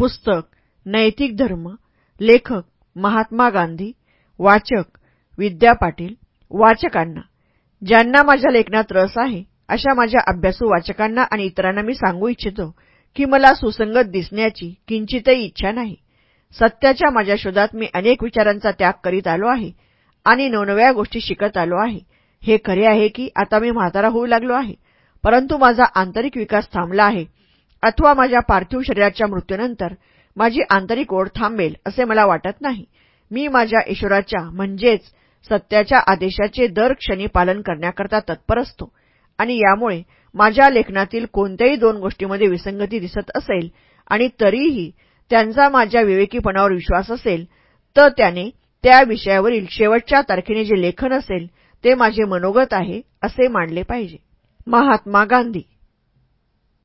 पुस्तक नैतिक धर्म लेखक महात्मा गांधी वाचक विद्या पाटील वाचकांना. ज्यांना माझ्या लेखनात रस आहे अशा माझ्या अभ्यासू वाचकांना आणि इतरांना मी सांगू इच्छितो की मला सुसंगत दिसण्याची किंचितही इच्छा नाही. सत्याच्या माझ्या शोधात मी अनेक विचारांचा त्याग करीत आलो आहे आणि नवनव्या गोष्टी शिकत आलो आहे. हे खरे आहे की आता मी म्हातारा होऊ लागलो आहे परंतु माझा आंतरिक विकास थांबला आहे. अथवा माझ्या पार्थिव शरीराच्या मृत्यूनंतर माझी आंतरिक ओढ थांबेल असे मला वाटत नाही. मी माझ्या ईश्वराच्या म्हणजेच सत्याच्या आदेशाचे दर क्षणी पालन करण्याकरता तत्पर असतो आणि यामुळे माझ्या लेखनातील कोणत्याही दोन गोष्टींमध्ये विसंगती दिसत असेल आणि तरीही त्यांचा माझ्या विवेकीपणावर विश्वास असेल तर त्याने त्या विषयावरील शेवटच्या तारखेने जे लेखन असेल ते माझे मनोगत आहे असे मानले पाहिजे. महात्मा गांधी